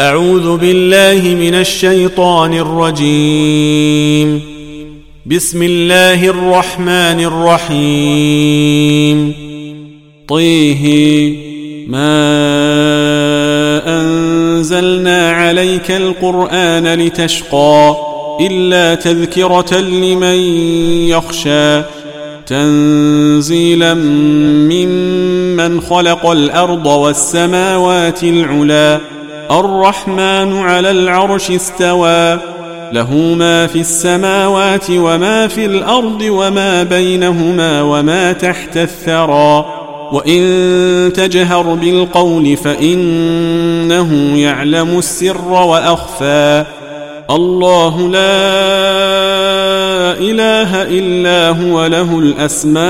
أعوذ بالله من الشيطان الرجيم. بسم الله الرحمن الرحيم. طيه ما أنزلنا عليك القرآن لتشقى إلا تذكرة لمن يخشى. تنزيلا ممن خلق الأرض والسماوات العلى الرحمن على العرش استوى. له ما في السماوات وما في الأرض وما بينهما وما تحت الثرى. وإن تجهر بالقول فإنه يعلم السر وأخفى. الله لا إله إلا هو له الأسماء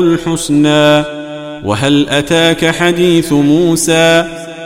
الحسنى. وهل أتاك حديث موسى؟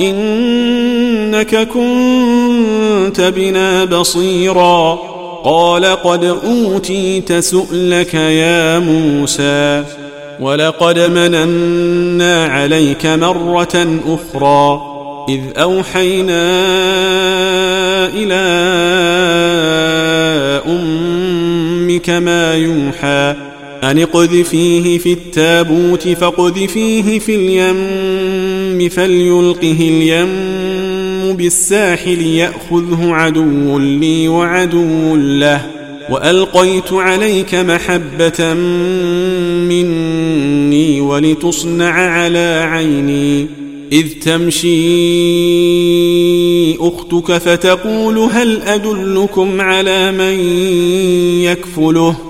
إنك كنت بنا بصيرا. قال قد أوتيت سؤلك يا موسى ولقد مننا عليك مرة أخرى إذ أوحينا إلى أمك ما يوحى أن اقذفيه في التابوت فاقذفيه في اليم فليلقه اليم بالساحل يأخذه عدو لي وعدو له وألقيت عليك محبة مني ولتصنع على عيني إذ تمشي أختك فتقول هل أدلكم على من يكفله ۖ؟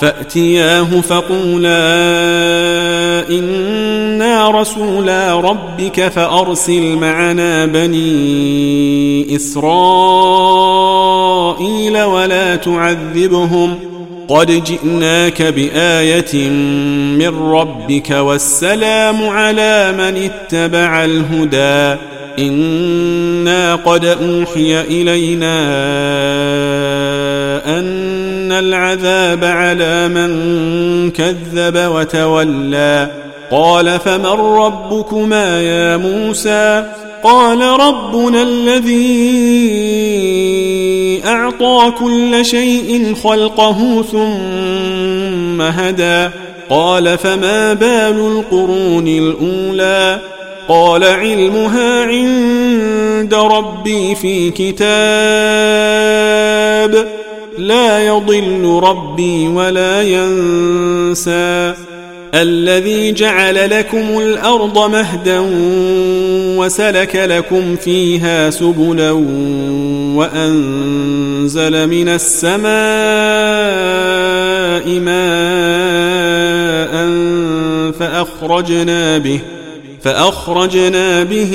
فأتياه فقولا إنا رسولا ربك فأرسل معنا بني إسرائيل ولا تعذبهم قد جئناك بآية من ربك والسلام على من اتبع الهدى إنا قد أوحي إلينا أن العذاب على من كذب وتولى. قال فمن ربكما يا موسى؟ قال ربنا الذي أعطى كل شيء خلقه ثم هدى. قال فما بال القرون الأولى؟ قال علمها عند ربي في كتاب. لا يضل ربي ولا ينسى. الذي جعل لكم الأرض مهدا وسلك لكم فيها سبلا وأنزل من السماء ماء فأخرجنا به فأخرجنا به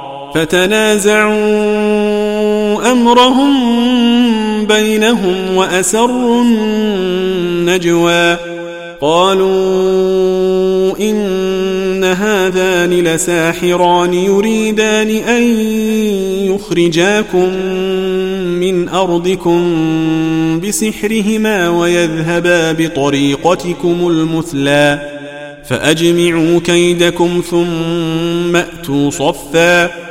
فتنازعوا أمرهم بينهم وأسروا النجوى. قالوا إن هذان لساحران يريدان أن يخرجاكم من أرضكم بسحرهما ويذهبا بطريقتكم المثلى. فأجمعوا كيدكم ثم أتوا صفا.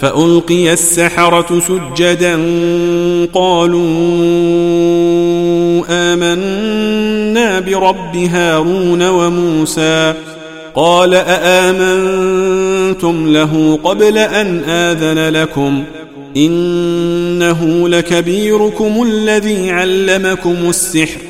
فألقي السحرة سجدا قالوا آمنا برب هارون وموسى قال أآمنتم له قبل أن آذن لكم إنه لكبيركم الذي علمكم السحر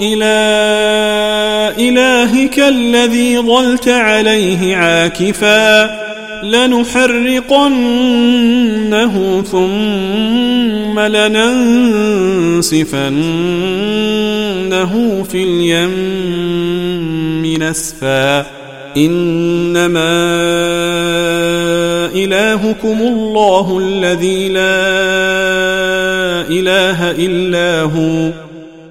إلى إلهك الذي ظلت عليه عاكفا لنحرقنه ثم لننسفنه في اليم نسفا إنما إلهكم الله الذي لا إله إلا هو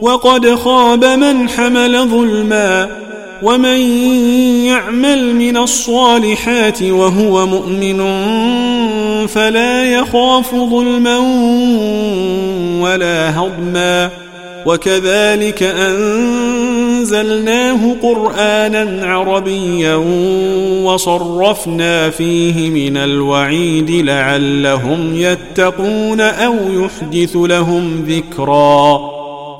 وقد خاب من حمل ظلما ومن يعمل من الصالحات وهو مؤمن فلا يخاف ظلما ولا هضما وكذلك أنزلناه قرآنا عربيا وصرفنا فيه من الوعيد لعلهم يتقون أو يحدث لهم ذكرا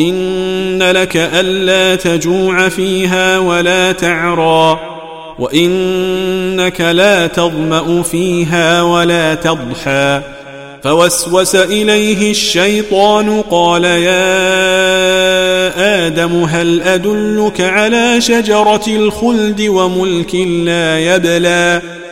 إن لك ألا تجوع فيها ولا تعرى وإنك لا تظمأ فيها ولا تضحى. فوسوس إليه الشيطان قال يا آدم هل أدلك على شجرة الخلد وملك لا يبلى؟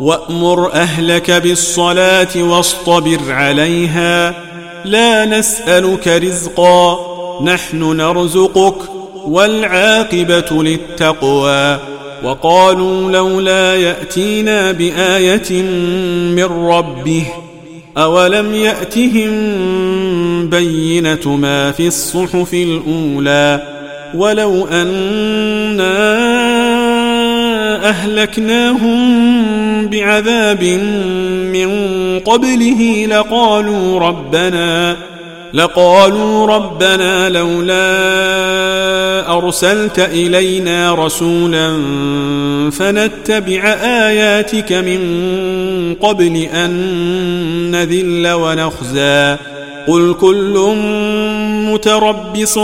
وأمر أهلك بالصلاة واصطبر عليها. لا نسألك رزقا نحن نرزقك والعاقبة للتقوى. وقالوا لولا يأتينا بآية من ربه أولم يأتهم بينة ما في الصحف الأولى؟ ولو أنا أهلكناهم بعذاب من قبله لقالوا ربنا لقالوا ربنا لولا أرسلت إلينا رسولا فنتبع آياتك من قبل أن نذل ونخزى. قل كل متربص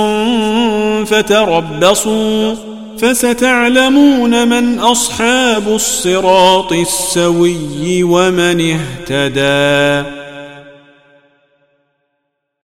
فتربصوا. فستعلمون من أصحاب الصراط السوي ومن اهتدى